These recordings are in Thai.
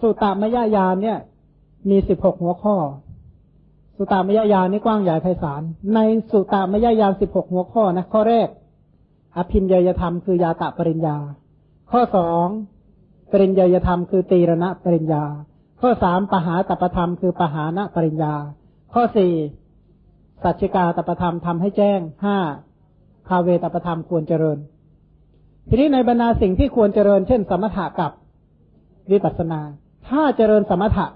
สุตตามยญาณเนี่ย มีสิบหกหัวข้อ สุตตามยญาณนี่กว้างใหญ่ไพศาล ในสุตตามยญาณสิบหกหัวข้อนะข้อแรก อภินยยธรรมคือยาตะปริญญา ข้อสองปริญญยธรรมคือตีรณะปริญญา ข้อสามปหาตปธรรมคือปหานะปริญญา ข้อสี่สัจจิกาตปธรรมทำให้แจ้งห้าคาเวตปธรรมควรเจริญ ทีนี้ในบรรดาสิ่งที่ควรเจริญ เช่น สมถะกับ วิปัสสนา ถ้าเจริญสมถะ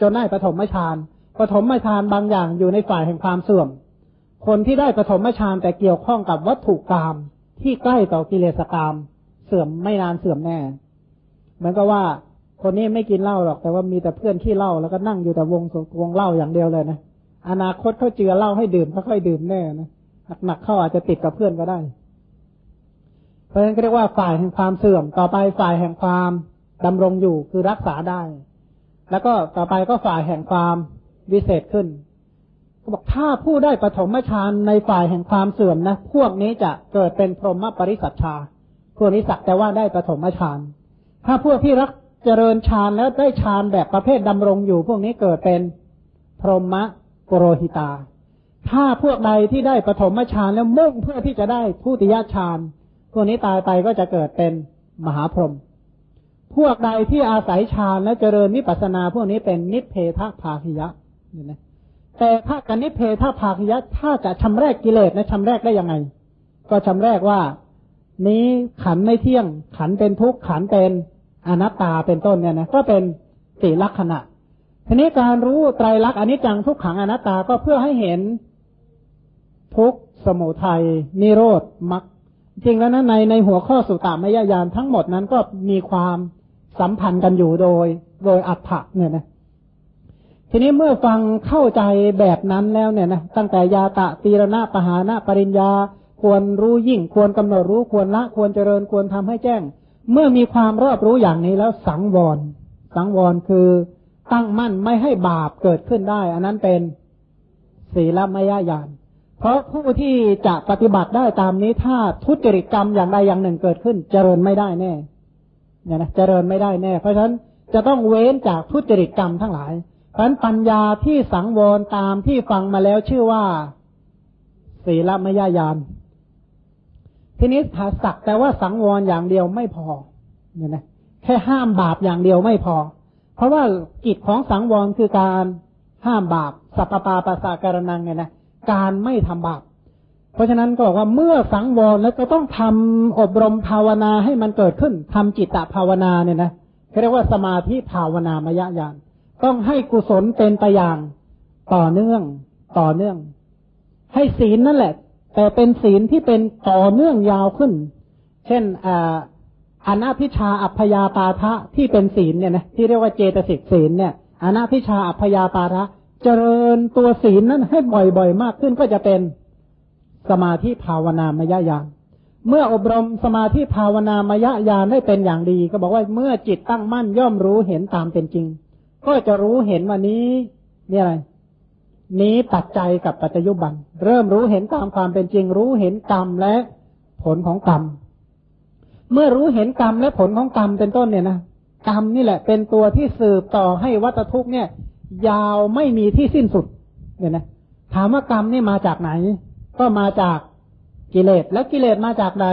จนได้ปฐมฌานปฐมฌานบางอย่างอยู่ในฝ่ายแห่งความเสื่อม คนที่ได้ปฐมฌานแต่เกี่ยวข้องกับวัตถุกรรมที่ใกล้ต่อกิเลสกรรมเสื่อมไม่นานเสื่อมแน่เหมือนกับว่าคนนี้ไม่กินเหล้าหรอกแต่ว่ามีแต่เพื่อนขี้เหล้าแล้วก็นั่งอยู่แต่วงวงเหล้าอย่างเดียวเลยนะอนาคตเขาเจือเหล้าให้ดื่มค่อยๆดื่มแน่นะหนักๆเข้าอาจจะติดกับเพื่อนก็ได้ เพราะฉะนั้นก็เรียกว่าฝ่ายแห่งความเสื่อมต่อไปฝ่ายแห่งความ ดำรงอยู่คือรักษาได้ แล้วก็ต่อไปก็ฝ่ายแห่งความวิเศษขึ้นก็บอกถ้าผู้ได้ปฐมฌานในฝ่ายแห่งความเสื่อมนะพวกนี้จะเกิดเป็นพรหมปริสัชชาพวกนี้สักแต่ว่าได้ปฐมฌานถ้าพวกที่รักเจริญฌานแล้วได้ฌานแบบประเภทดำรงอยู่ พวกนี้เกิดเป็นพรหมปุโรหิตา ถ้าพวกใดที่ได้ปฐมฌานแล้วมุ่งเพื่อที่จะได้ผู้ติยฌานพวกนี้ตายไปก็จะเกิดเป็นมหาพรหม พวกใดที่อาศัยฌานและเจริญนิปัสนาพวกนี้เป็นนิเพทภาคิยะเห็นไหมแต่ถ้ากันนิเพทภาคิยะถ้าจะชำแรกกิเลสนะชำแรกได้ยังไง ก็ชำแรกว่า นี้ขันไม่เที่ยง ขันเป็นทุกข์ขันเป็นอนัตตาเป็นต้นเนี่ยนะก็เป็นสีลักษณะทีนี้การรู้ไตรลักษณ์อนิจจังทุกขังอนัตตาก็เพื่อให้เห็นทุกสมุทัยนิโรธมรรค จริงแล้วนะในในหัวข้อสุตตามยญาณทั้งหมดนั้นก็มีความสัมพันธ์กันอยู่โดย โดยอัฏฐะเนี่ยนะทีนี้เมื่อฟังเข้าใจแบบนั้นแล้วเนี่ยนะตั้งแต่ยาตะตีรณะปหานะปริญญา ควรรู้ยิ่ง ควรกำหนดรู้ควรละ ควรเจริญควรทำให้แจ้ง เมื่อมีความรอบรู้อย่างนี้แล้วสังวร สังวรคือตั้งมั่นไม่ให้บาปเกิดขึ้นได้ อันนั้นเป็นศีลมยญาณ เพราะผู้ที่จะปฏิบัติได้ตามนี้ถ้าทุจริตกรรมอย่างใดอย่างหนึ่งเกิดขึ้น เจริญไม่ได้แน่เนี่ยนะเจริญไม่ได้แน่ เพราะฉะนั้นจะต้องเว้นจากทุจริตกรรมทั้งหลาย เพราะฉะนั้นปัญญาที่สังวรตามที่ฟังมาแล้วชื่อว่าศีลมยาญาณทีนี้ถ้าสักแต่ว่าสังวรอย่างเดียวไม่พอเนี่ยนะแค่ห้ามบาปอย่างเดียวไม่พอ เพราะว่ากิจของสังวรคือการห้ามบาปสัพปาปาสาการนังเนี่ยนะ การไม่ทำบาป เพราะฉะนั้นก็บอกว่าเมื่อสังวรแล้วจะต้องทำอบรมภาวนาให้มันเกิดขึ้นทำจิตตภาวนาเนี่ยนะเขาเรียกว่าสมาธิภาวนามยญาณต้องให้กุศลเป็นไปอย่างต่อเนื่องต่อเนื่อง ให้ศีลนั่นแหละ แต่เป็นศีลที่เป็นต่อเนื่องยาวขึ้น เช่นอ่าอนาพิชาอัพยาปาทะที่เป็นศีลเนี่ยนะที่เรียกว่าเจตสิกศีลเนี่ยอนาพิชาอัพยาปาทะ เจริญตัวศีลนั้นให้บ่อยๆ มากขึ้นก็จะเป็นสมาธิภาวนามยญาณเมื่ออบรมสมาธิภาวนามยญาณได้เป็นอย่างดี ก็บอกว่าเมื่อจิตตั้งมั่นย่อมรู้เห็นตามเป็นจริง ก็จะรู้เห็นวันนี้นี่อะไร นี้ปัจจัยกับปัจจยุบัน เริ่มรู้เห็นตามความเป็นจริง รู้เห็นกรรมและผลของกรรม เมื่อรู้เห็นกรรมและผลของกรรมเป็นต้นเนี่ยนะกรรมนี่แหละ เป็นตัวที่สืบต่อให้วัตทุกเนี่ย ยาวไม่มีที่สิ้นสุด เนี่ยนะ ถามว่ากรรมนี่มาจากไหน ก็มาจากกิเลส แล้วกิเลสมาจากไหน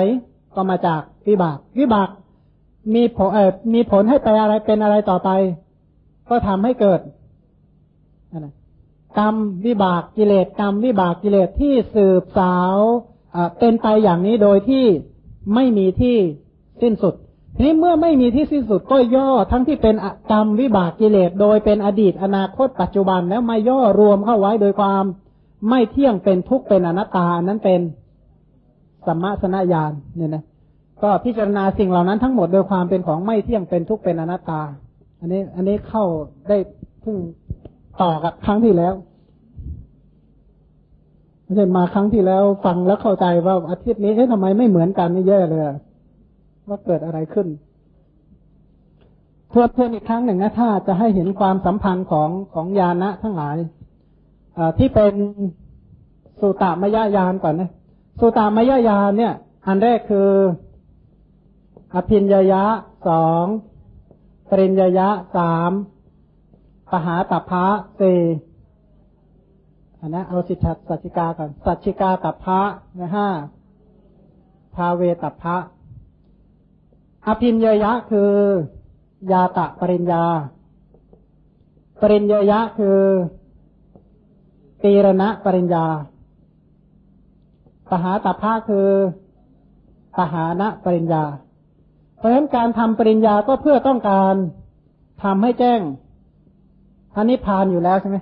ก็มาจากวิบาก วิบาก มีผลเอ่อมีผลให้ไปอะไรเป็นอะไรต่อไป ก็ทำให้เกิดนะกรรมวิบากกิเลสกรรมวิบากกิเลสที่สืบสาวเป็นไปอย่างนี้โดยที่ไม่มีที่สิ้นสุด นี้เมื่อไม่มีที่สิ้นสุดก็ย่อทั้งที่เป็นกรรมวิบากกิเลสโดยเป็นอดีตอนาคตปัจจุบันแล้วมาย่อรวมเข้าไว้โดยความไม่เที่ยงเป็นทุกข์เป็นอนัตตานั้นเป็นสัมมาสนญาณเนี่ยนะก็พิจารณาสิ่งเหล่านั้นทั้งหมดโดยความเป็นของไม่เที่ยงเป็นทุกข์เป็นอนัตตา อันนี้ อันนี้เข้าได้พิ่งต่อกับครั้งที่แล้วไม่ใช่มาครั้งที่แล้วฟังแล้วเข้าใจว่าอาทิตย์นี้เอ๊ะทำไมไม่เหมือนกันนี่แย่เลย ว่าเกิดอะไรขึ้นเพื่อเพื่อนอีกครั้งหนึ่งนะถ้าจะให้เห็นความสัมพันธ์ของของยานะทั้งหลายที่เป็นสุตามยญาณก่อนนะสุตามยญาณเนี่ย อันแรกคือ อภินยยะสองปริญญายะสามปหาตัพพะสี่อันนะเอาสิทธสัจจิกาก่อนสัจจิกาตัพพะนะห้าภาเวตัพพะ อภินญยะคือยาตะปริญญา ปริญญายะคือตีรณะปริญญา ปหาตัพพะคือปหานะปริญญา เพราะฉะนั้นการทำปริญญาก็เพื่อต้องการทำให้แจ้งอันนี้พานอยู่แล้วใช่ไหม